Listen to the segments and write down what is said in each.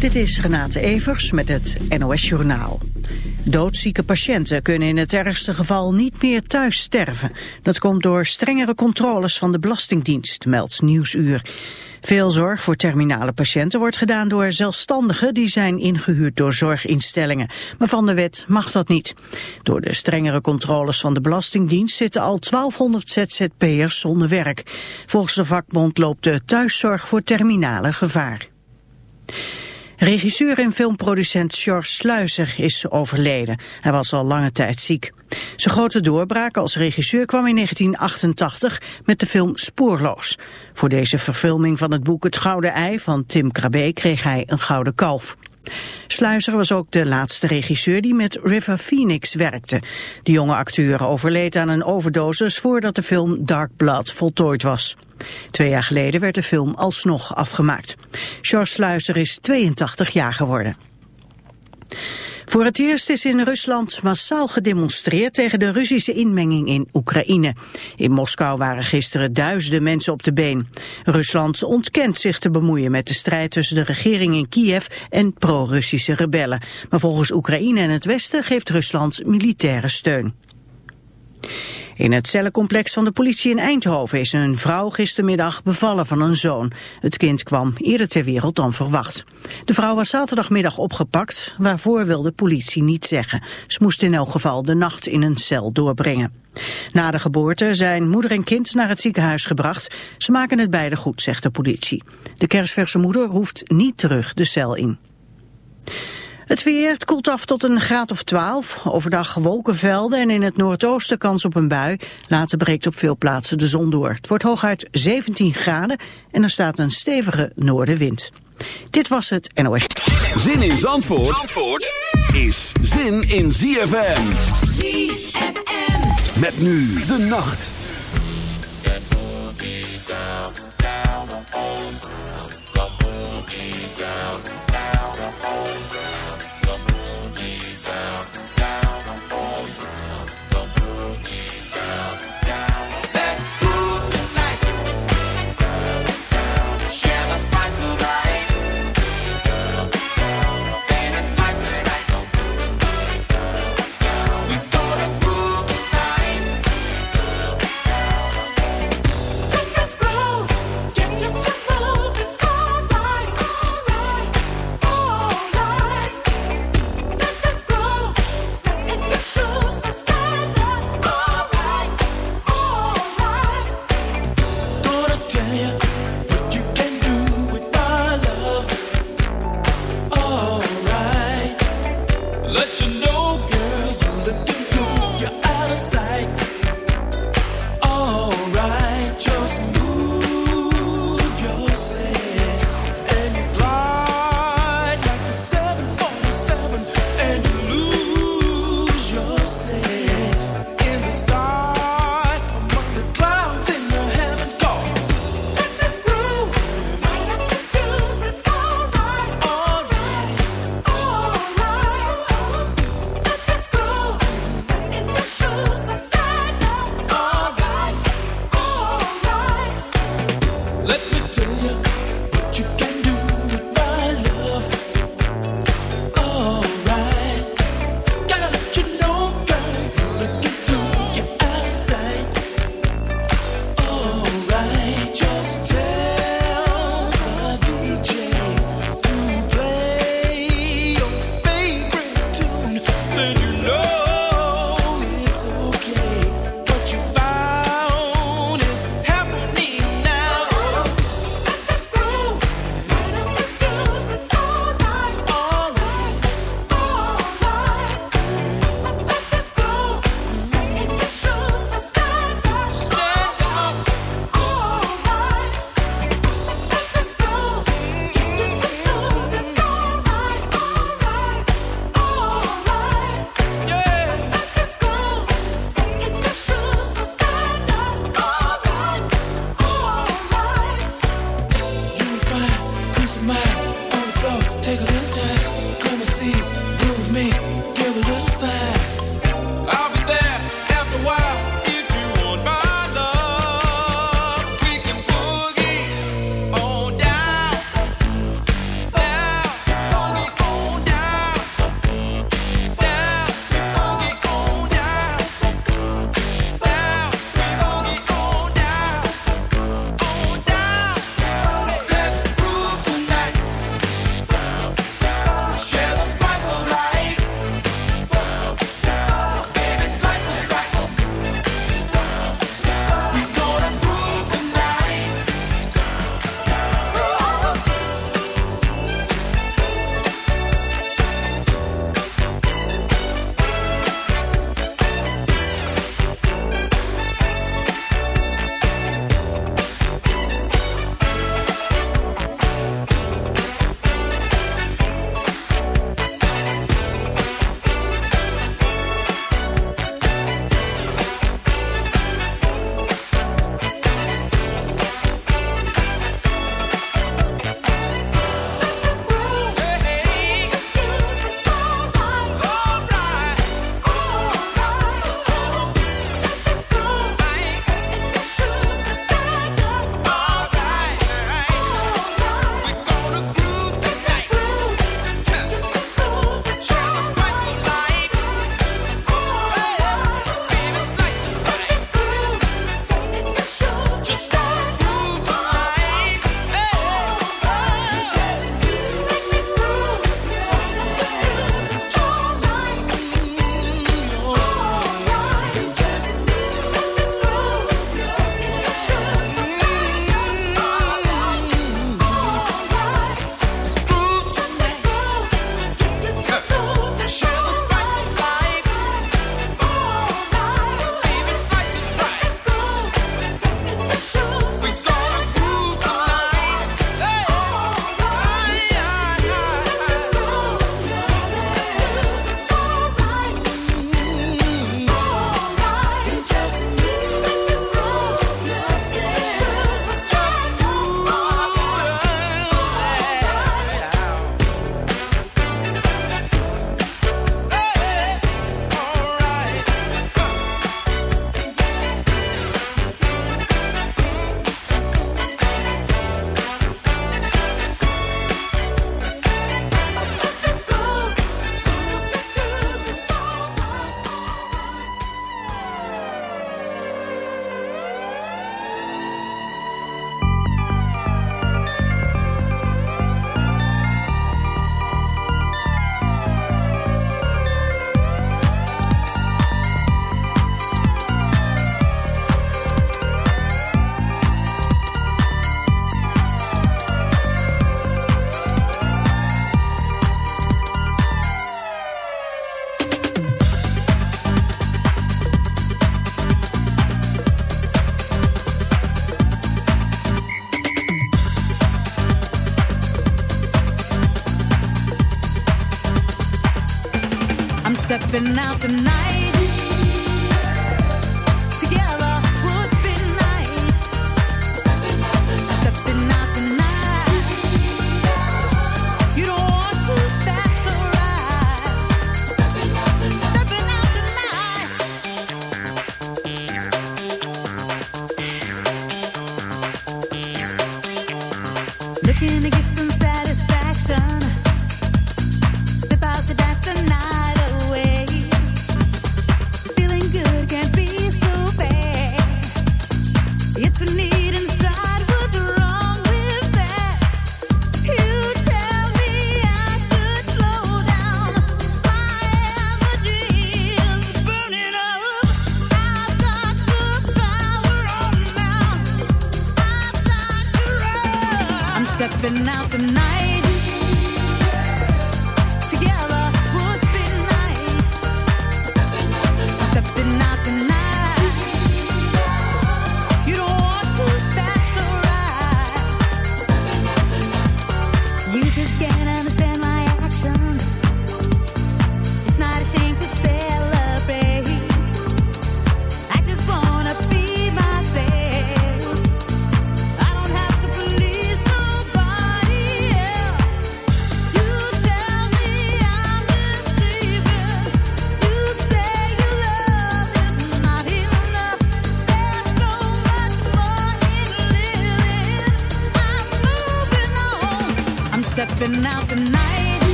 Dit is Renate Evers met het NOS Journaal. Doodzieke patiënten kunnen in het ergste geval niet meer thuis sterven. Dat komt door strengere controles van de Belastingdienst, meldt Nieuwsuur. Veel zorg voor terminale patiënten wordt gedaan door zelfstandigen die zijn ingehuurd door zorginstellingen. Maar van de wet mag dat niet. Door de strengere controles van de Belastingdienst zitten al 1200 ZZP'ers zonder werk. Volgens de vakbond loopt de thuiszorg voor terminale gevaar. Regisseur en filmproducent George Sluizer is overleden. Hij was al lange tijd ziek. Zijn grote doorbraak als regisseur kwam in 1988 met de film Spoorloos. Voor deze verfilming van het boek Het Gouden Ei van Tim Krabbe kreeg hij een gouden kalf. Sluizer was ook de laatste regisseur die met River Phoenix werkte. De jonge acteur overleed aan een overdosis voordat de film Dark Blood voltooid was. Twee jaar geleden werd de film alsnog afgemaakt. George Sluizer is 82 jaar geworden. Voor het eerst is in Rusland massaal gedemonstreerd tegen de Russische inmenging in Oekraïne. In Moskou waren gisteren duizenden mensen op de been. Rusland ontkent zich te bemoeien met de strijd tussen de regering in Kiev en pro-Russische rebellen. Maar volgens Oekraïne en het Westen geeft Rusland militaire steun. In het cellencomplex van de politie in Eindhoven is een vrouw gistermiddag bevallen van een zoon. Het kind kwam eerder ter wereld dan verwacht. De vrouw was zaterdagmiddag opgepakt, waarvoor wil de politie niet zeggen. Ze moest in elk geval de nacht in een cel doorbrengen. Na de geboorte zijn moeder en kind naar het ziekenhuis gebracht. Ze maken het beide goed, zegt de politie. De kerstverse moeder hoeft niet terug de cel in. Het weer het koelt af tot een graad of 12. Overdag wolkenvelden en in het noordoosten kans op een bui. Later breekt op veel plaatsen de zon door. Het wordt hooguit 17 graden en er staat een stevige noordenwind. Dit was het NOS. Zin in Zandvoort, Zandvoort is zin in ZFM. ZFM. Met nu de nacht.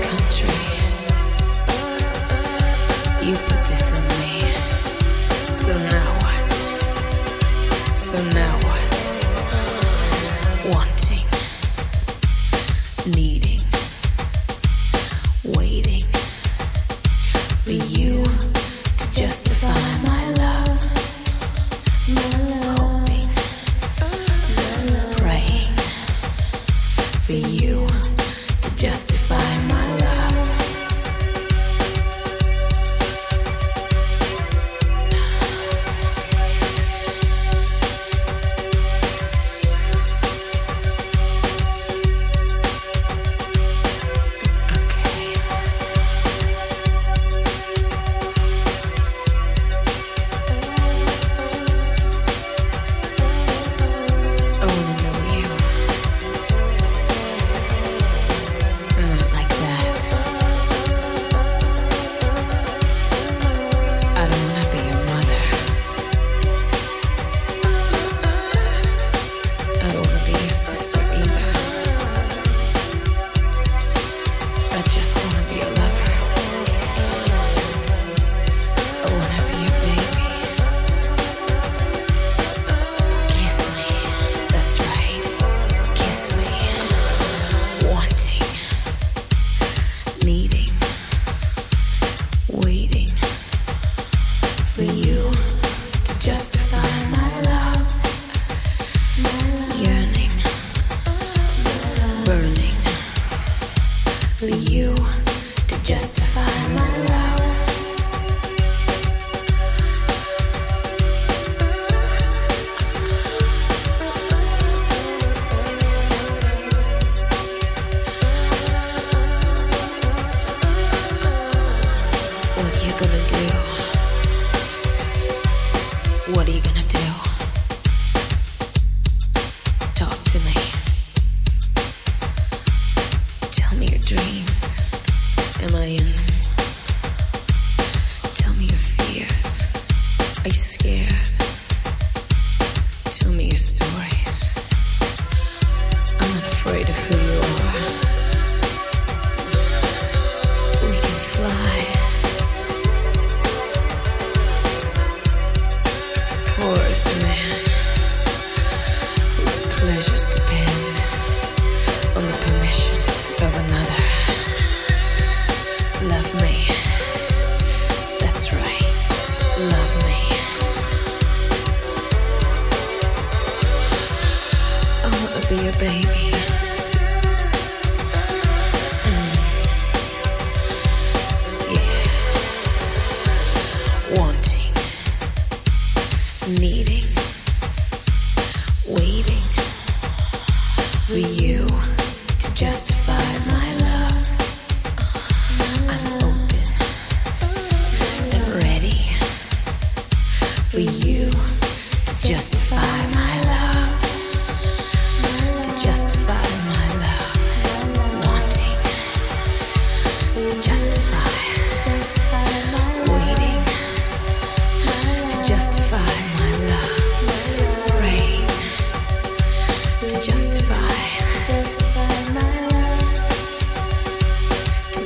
To you.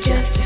The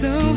feel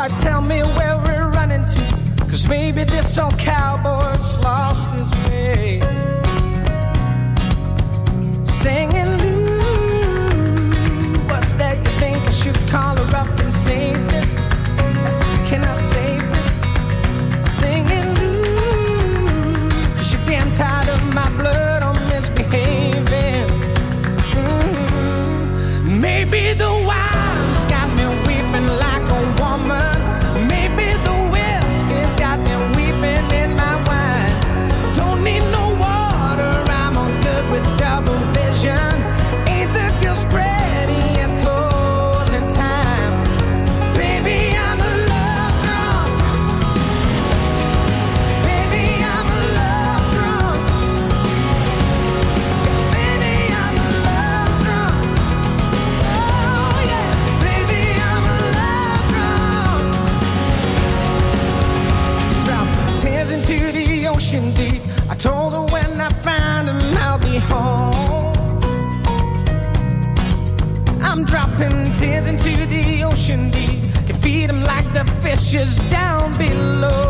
Heart, tell me where we're running to. Cause maybe this old cowboy Just down below.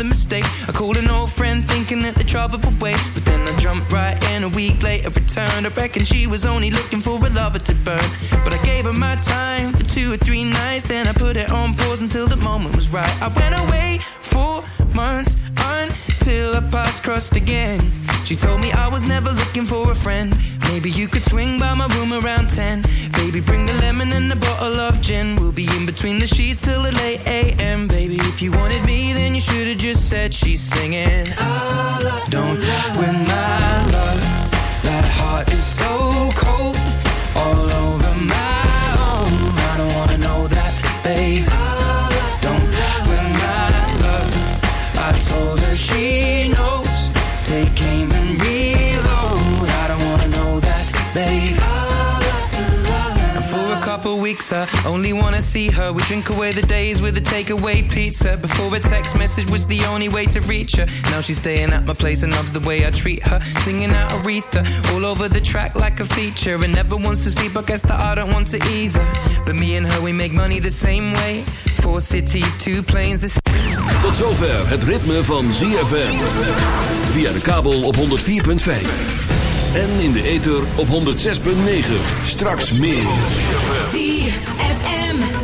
another mistake. I called an old friend thinking that they trouble away. But then I jumped right in a week later, returned. I reckon she was only looking for a lover to burn. But I gave her my time for two or three nights. Then I put it on pause until the moment was right. I went away said she Drink away the days with a takeaway pizza. Before a text message was the only way to reach her. Now she's staying at my place and loves the way I treat her. Singing out Aretha all over the track like a feature. And never wants to sleep, I guess that I don't want to either. But me and her, we make money the same way. Four cities, two planes, the Tot zover het ritme van ZFM. Via de kabel op 104.5. En in de ether op 106.9. Straks meer.